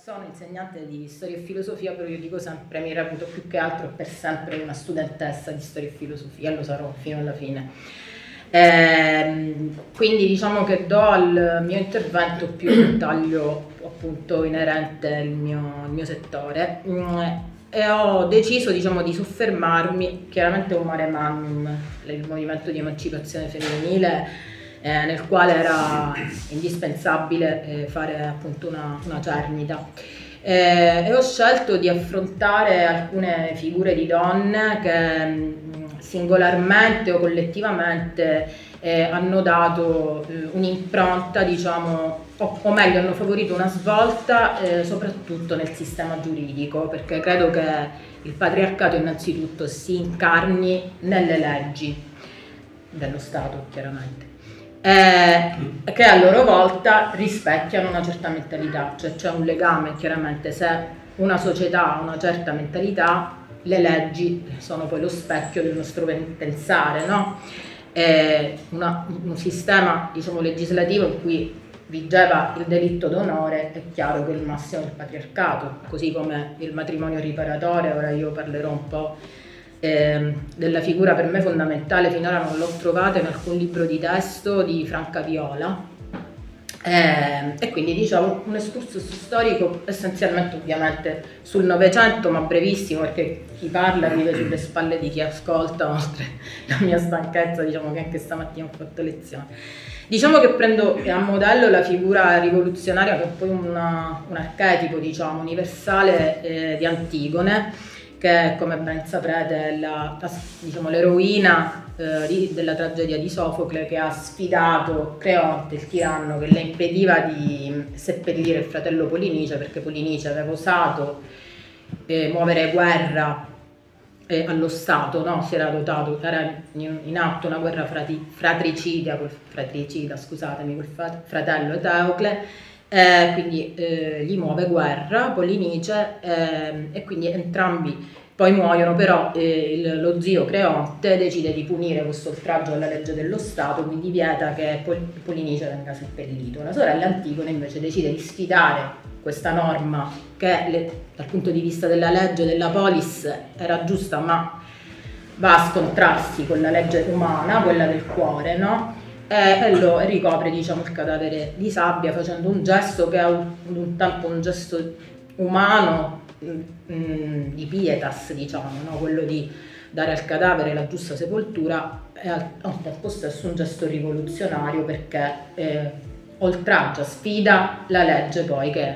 Sono insegnante di storia e filosofia, però io dico sempre, mi reputo più che altro per sempre una studentessa di storia e filosofia, lo sarò fino alla fine. Eh, quindi diciamo che do al mio intervento più un taglio appunto inerente al mio, al mio settore mm, e ho deciso diciamo, di soffermarmi, chiaramente un mare magnum, il movimento di emancipazione femminile, eh, nel quale era indispensabile eh, fare appunto una, una cernita. Eh, e ho scelto di affrontare alcune figure di donne che mh, singolarmente o collettivamente eh, hanno dato eh, un'impronta, diciamo, o, o, meglio hanno favorito una svolta eh, soprattutto nel sistema giuridico, perché credo che il patriarcato innanzitutto si incarni nelle leggi dello Stato, chiaramente eh, che a loro volta rispecchiano una certa mentalità, cioè c'è un legame chiaramente se una società ha una certa mentalità, le leggi sono poi lo specchio del nostro pensare, no? Una, un sistema diciamo, legislativo in cui vigeva il delitto d'onore, è chiaro che il massimo è il patriarcato, così come il matrimonio riparatore, ora io parlerò un po' eh, della figura per me fondamentale, finora non l'ho trovata in alcun libro di testo di Franca Viola. Eh, e quindi diciamo un excursus storico essenzialmente ovviamente sul Novecento ma brevissimo perché chi parla vive sulle spalle di chi ascolta oltre la mia stanchezza diciamo che anche stamattina ho fatto lezione diciamo che prendo a modello la figura rivoluzionaria che è poi una, un archetipo diciamo universale eh, di Antigone che come ben saprete è la, diciamo, l'eroina eh, della tragedia di Sofocle che ha sfidato Creonte, il tiranno, che le impediva di seppellire il fratello Polinice perché Polinice aveva osato eh, muovere guerra eh, allo Stato, no? si era dotato, era in atto una guerra frati, fratricida, fratricida scusatemi, col fratello Teocle eh, quindi eh, gli muove guerra, Polinice, eh, e quindi entrambi poi muoiono, però eh, il, lo zio Creonte decide di punire questo oltraggio alla legge dello Stato, quindi vieta che Pol, Polinice venga seppellito. La sorella Antigone invece decide di sfidare questa norma che le, dal punto di vista della legge della polis era giusta, ma va a scontrarsi con la legge umana, quella del cuore, no? E lo ricopre diciamo, il cadavere di sabbia facendo un gesto che è un, un tempo un gesto umano mh, mm, mm, di pietas, diciamo, no? quello di dare al cadavere la giusta sepoltura è al, al tempo stesso un gesto rivoluzionario perché eh, oltraggia, sfida la legge poi che,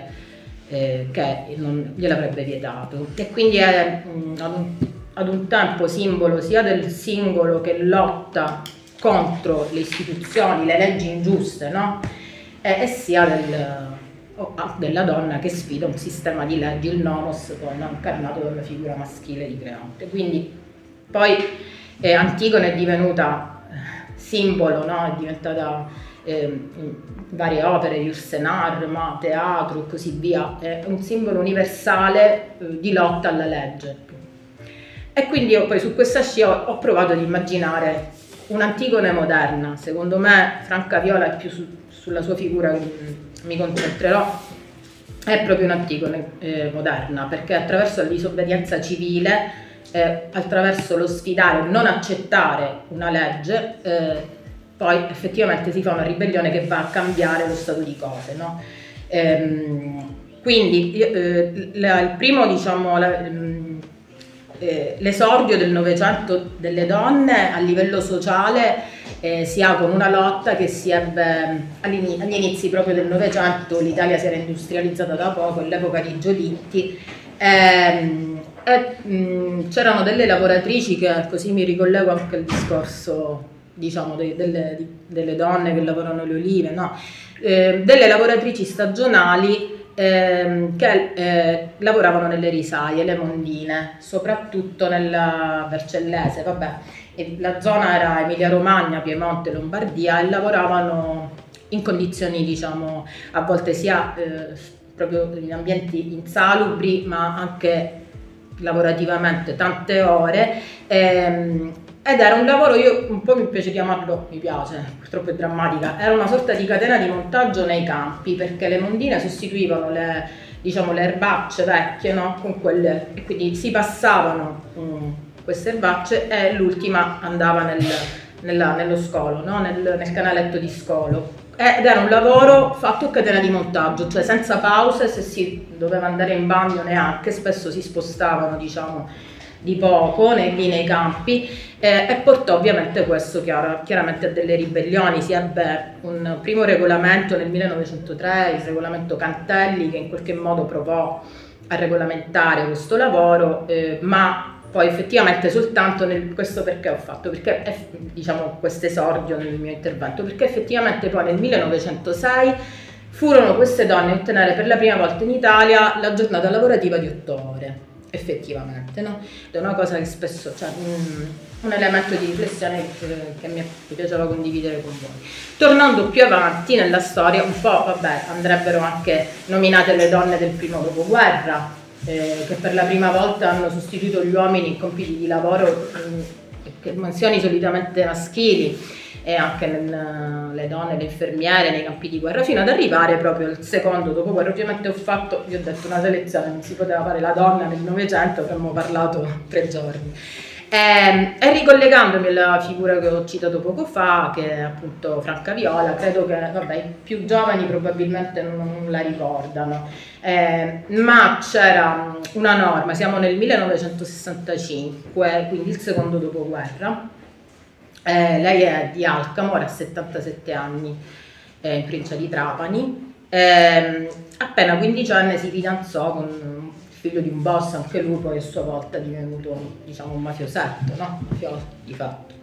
eh, che non gliel'avrebbe vietato e quindi è mh, mm, ad, un, ad un tempo simbolo sia del singolo che lotta contro le istituzioni, le leggi ingiuste, no? e, e, sia del, oh, ah, della donna che sfida un sistema di leggi, il nomos, no? incarnato dalla figura maschile di Creonte. Quindi poi eh, Antigone è divenuta eh, simbolo, no? è diventata eh, varie opere, Ursenar, ma teatro e così via, è un simbolo universale eh, di lotta alla legge. E quindi io poi su questa scia ho, ho provato ad immaginare un'Antigone moderna, secondo me Franca Viola è più su, sulla sua figura che mi concentrerò, è proprio un'Antigone eh, moderna, perché attraverso la disobbedienza civile, eh, attraverso lo sfidare, non accettare una legge, eh, poi effettivamente si fa una ribellione che va a cambiare lo stato di cose. No? Ehm, quindi eh, la, il primo, diciamo, la, eh, l'esordio del Novecento delle donne a livello sociale eh, si ha con una lotta che si ebbe agli inizi proprio del Novecento, l'Italia si era industrializzata da poco, all'epoca di Giolitti. Ehm, e, mh, c'erano delle lavoratrici che, così mi ricollego anche al discorso diciamo, de, delle, delle, donne che lavorano le olive, no? eh, delle lavoratrici stagionali ehm, che eh, lavoravano nelle risaie, le mondine, soprattutto nella Vercellese, vabbè, la zona era Emilia Romagna, Piemonte, Lombardia e lavoravano in condizioni diciamo a volte sia eh, proprio in ambienti insalubri ma anche lavorativamente tante ore. Ehm, ed era un lavoro, io un po' mi piace chiamarlo, mi piace, purtroppo è drammatica, era una sorta di catena di montaggio nei campi perché le mondine sostituivano le, diciamo, le erbacce vecchie no? con quelle, e quindi si passavano um, queste erbacce e l'ultima andava nel, nella, nello scolo, no? nel, nel canaletto di scolo. Ed era un lavoro fatto a catena di montaggio, cioè senza pause, se si doveva andare in bagno neanche, spesso si spostavano diciamo di poco nei, nei campi eh, e portò ovviamente questo chiaro, chiaramente a delle ribellioni. Si ebbe un primo regolamento nel 1903, il regolamento Cantelli, che in qualche modo provò a regolamentare questo lavoro, eh, ma poi effettivamente soltanto nel, questo perché ho fatto, perché diciamo questo esordio nel mio intervento, perché effettivamente poi nel 1906 furono queste donne a ottenere per la prima volta in Italia la giornata lavorativa di otto ore effettivamente, no? È una cosa che spesso, cioè, un, un elemento di riflessione che, che mi, piaceva condividere con voi. Tornando più avanti nella storia, un po', vabbè, andrebbero anche nominate le donne del primo dopoguerra, eh, che per la prima volta hanno sostituito gli uomini in compiti di lavoro, in mansioni solitamente maschili e anche nel, le donne, le infermiere nei campi di guerra, fino ad arrivare proprio al secondo dopoguerra. Ovviamente ho fatto, vi ho detto una selezione, non si poteva fare la donna nel Novecento, avremmo parlato tre giorni. E, ehm, e, ricollegandomi alla figura che ho citato poco fa, che è appunto Franca Viola, credo che vabbè, i più giovani probabilmente non, non la ricordano, eh, ma c'era una norma, siamo nel 1965, quindi il secondo dopoguerra, eh, lei è di Alcamo, ha 77 anni, è in provincia di Trapani. Eh, appena 15 anni si fidanzò con il figlio di un boss, anche lui poi a sua volta è divenuto diciamo, un mafiosetto, no? mafioso di fatto.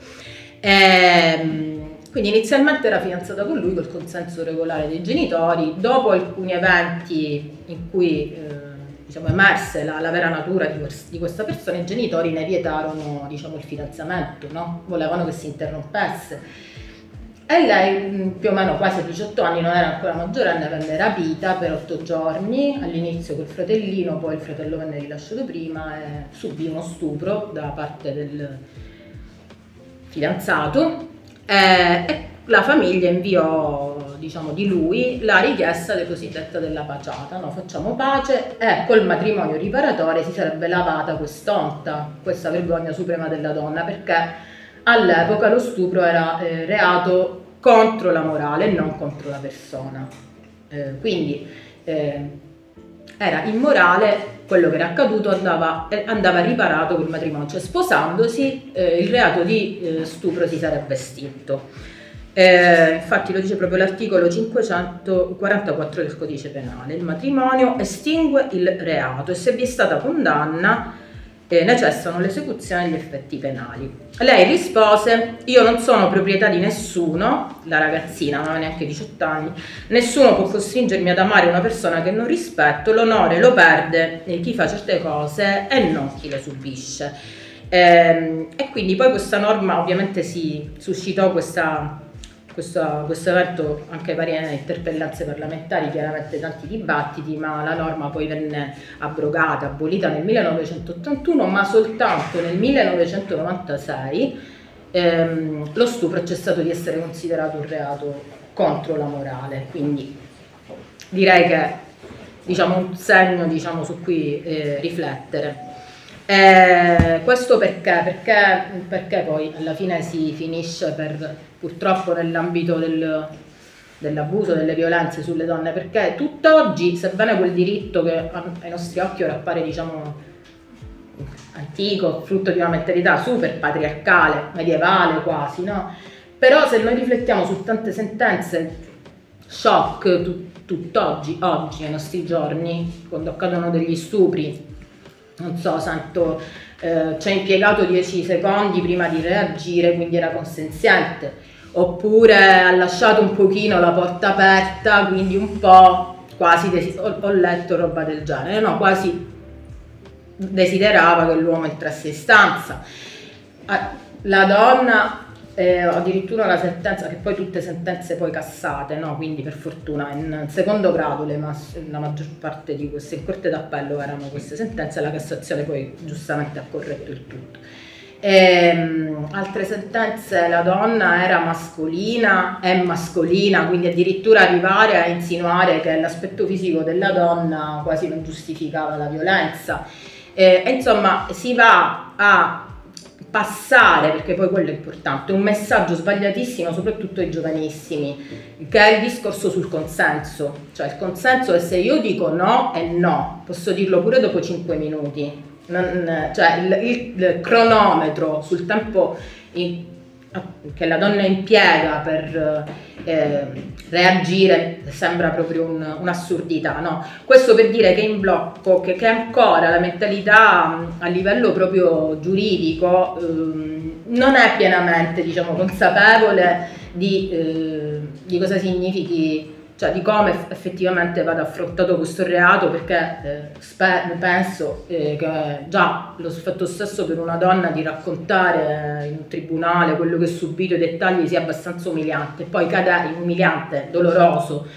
Eh, quindi inizialmente era fidanzata con lui col consenso regolare dei genitori, dopo alcuni eventi in cui eh, diciamo, emerse la, la, vera natura di, di, questa persona, i genitori ne vietarono diciamo, il fidanzamento, no? volevano che si interrompesse. E lei, più o meno quasi a 18 anni, non era ancora maggiorenne, venne rapita per 8 giorni, all'inizio col fratellino, poi il fratello venne rilasciato prima e subì uno stupro da parte del fidanzato. E, e la famiglia inviò diciamo, di lui la richiesta del cosiddetta della paciata, no? facciamo pace e col matrimonio riparatore si sarebbe lavata quest'onta, questa vergogna suprema della donna, perché all'epoca lo stupro era eh, reato contro la morale e non contro la persona. Eh, quindi eh, era immorale quello che era accaduto andava, eh, andava riparato col matrimonio, cioè sposandosi eh, il reato di eh, stupro si sarebbe estinto. Eh, infatti lo dice proprio l'articolo 544 del codice penale, il matrimonio estingue il reato e se vi è stata condanna eh, necessitano l'esecuzione degli effetti penali. Lei rispose, io non sono proprietà di nessuno, la ragazzina non ha neanche 18 anni, nessuno può costringermi ad amare una persona che non rispetto, l'onore lo perde chi fa certe cose e non chi le subisce. Eh, e quindi poi questa norma ovviamente si suscitò questa questo, questo evento anche varie interpellanze parlamentari, chiaramente tanti dibattiti, ma la norma poi venne abrogata, abolita nel 1981, ma soltanto nel 1996 ehm, lo stupro è cessato di essere considerato un reato contro la morale, quindi direi che diciamo, un segno diciamo, su cui eh, riflettere. Eh, questo perché? perché? Perché poi alla fine si finisce per purtroppo nell'ambito del, dell'abuso, delle violenze sulle donne, perché tutt'oggi, sebbene quel diritto che ai nostri occhi ora appare diciamo antico, frutto di una mentalità super patriarcale, medievale quasi, no? Però se noi riflettiamo su tante sentenze shock tu, tutt'oggi, oggi, ai nostri giorni, quando accadono degli stupri, non so, sento eh, ci ha impiegato 10 secondi prima di reagire, quindi era consenziente, oppure ha lasciato un pochino la porta aperta, quindi un po' quasi desi- ho, ho letto roba del genere, no, quasi desiderava che l'uomo entrasse in stanza. Ah, la donna eh, addirittura una sentenza, che poi tutte sentenze poi cassate, no? quindi per fortuna in secondo grado mass- la maggior parte di queste in corte d'appello erano queste sentenze, la Cassazione poi giustamente ha corretto il tutto. E, ehm, altre sentenze, la donna era mascolina, è mascolina, quindi addirittura arrivare a insinuare che l'aspetto fisico della donna quasi non giustificava la violenza. E, insomma, si va a passare, perché poi quello è importante, un messaggio sbagliatissimo soprattutto ai giovanissimi, che è il discorso sul consenso. Cioè il consenso è se io dico no è no, posso dirlo pure dopo 5 minuti. Non, cioè il, il, il, cronometro sul tempo in, che la donna impiega per eh, reagire sembra proprio un, un'assurdità. No? Questo per dire che in blocco, che, che ancora la mentalità a livello proprio giuridico eh, non è pienamente diciamo, consapevole di, eh, di cosa significhi cioè di come effettivamente vada affrontato questo reato perché eh, spe- penso eh, che già lo fatto stesso per una donna di raccontare in un tribunale quello che ha subito, i dettagli sia abbastanza umiliante, poi cadere umiliante, doloroso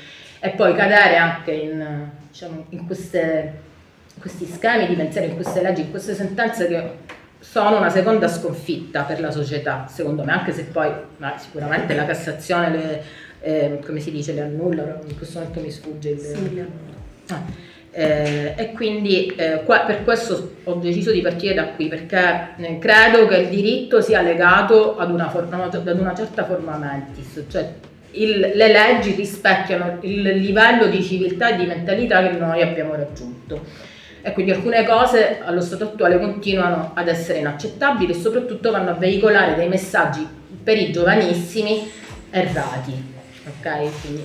e poi cadere anche in, diciamo, in queste, questi schemi di pensiero, in queste leggi, in queste sentenze che sono una seconda sconfitta per la società, secondo me, anche se poi sicuramente la Cassazione le, eh, come si dice, le annullano, in questo momento mi sfugge il... Sì, ah, eh, e quindi eh, qua, per questo ho deciso di partire da qui perché eh, credo che il diritto sia legato ad una, forma, ad una certa forma mentis, cioè il, le leggi rispecchiano il livello di civiltà e di mentalità che noi abbiamo raggiunto. E quindi alcune cose allo stato attuale continuano ad essere inaccettabili e soprattutto vanno a veicolare dei messaggi per i giovanissimi errati Quindi,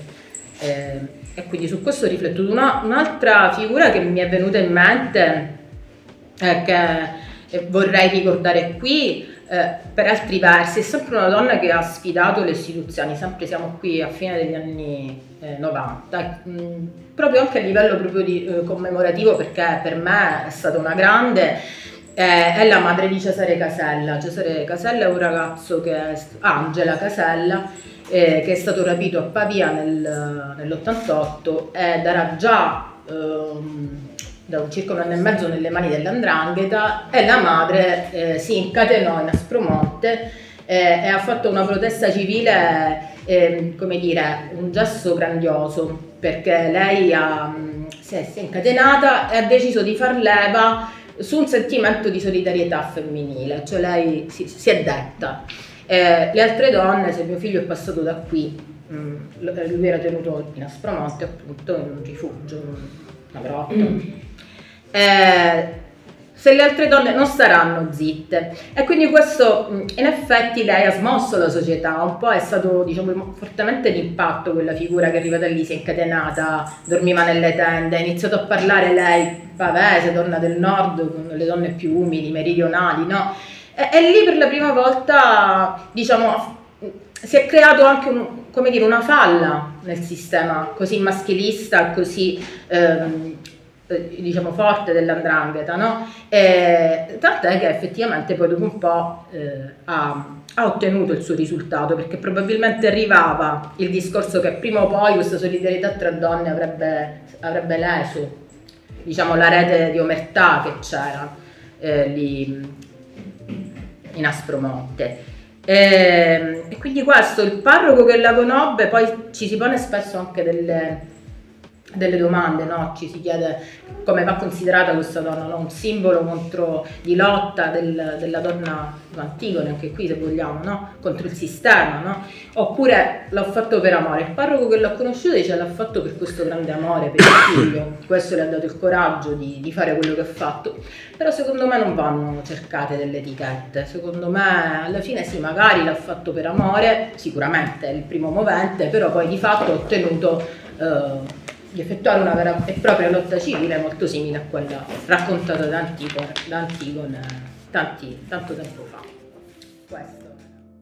eh, e quindi su questo ho riflettuto. Una, un'altra figura che mi è venuta in mente eh, che vorrei ricordare qui eh, per altri versi è sempre una donna che ha sfidato le istituzioni, sempre siamo qui a fine degli anni 90, mh, mm, proprio anche a livello di, eh, commemorativo perché per me è stata una grande eh, è la madre di Cesare Casella. Cesare Casella è un ragazzo che è Angela Casella eh, che è stato rapito a Pavia nel, nell'88 ed era già ehm, da circa un anno e mezzo nelle mani dell'andrangheta e la madre eh, si incatenò in Aspromonte eh, e ha fatto una protesta civile, ehm, come dire, un gesto grandioso perché lei ha, si, è, si è incatenata e ha deciso di far leva su un sentimento di solidarietà femminile, cioè lei si, si è detta eh, le altre donne, se mio figlio è passato da qui, mh, mm, lui era tenuto in Aspromonte appunto in un rifugio, una grotta. Mm. Eh, se le altre donne non staranno zitte. E quindi questo, in effetti, lei ha smosso la società, un po' è stato, diciamo, fortemente d'impatto quella figura che è arrivata lì, si è incatenata, dormiva nelle tende, ha iniziato a parlare lei, pavese, donna del nord, con le donne più umili, meridionali, no? E, e lì per la prima volta, diciamo, si è creato anche un, dire, una falla nel sistema così maschilista, così ehm, eh, diciamo forte dell'andrangheta, no? E, tant'è che effettivamente poi dopo un po' eh, ha, ha, ottenuto il suo risultato, perché probabilmente arrivava il discorso che prima o poi questa solidarietà tra donne avrebbe, avrebbe leso diciamo, la rete di omertà che c'era eh, lì in Aspromonte. E, ehm, e quindi questo, il parroco che la conobbe, poi ci si pone spesso anche delle, delle domande, no? ci si chiede come va considerata questa donna, no? un simbolo contro, di lotta del, della donna Antigone, anche qui se vogliamo, no? contro il sistema, no? oppure l'ho fatto per amore. Il parroco che l'ha conosciuto dice l'ha fatto per questo grande amore, per il figlio, questo le ha dato il coraggio di, di fare quello che ha fatto, però secondo me non vanno cercate delle etichette, secondo me alla fine sì, magari l'ha fatto per amore, sicuramente è il primo movente, però poi di fatto ha ottenuto... Eh, di effettuare una vera e propria lotta civile molto simile a quella raccontata da Antigone, da Antigone tanti, tanto tempo fa. Questo.